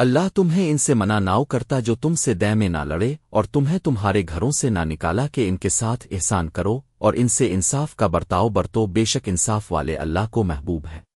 اللہ تمہیں ان سے منع ناؤ کرتا جو تم سے دے میں نہ لڑے اور تمہیں تمہارے گھروں سے نہ نکالا کہ ان کے ساتھ احسان کرو اور ان سے انصاف کا برتاؤ برتو، بے شک انصاف والے اللہ کو محبوب ہے۔